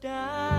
Down.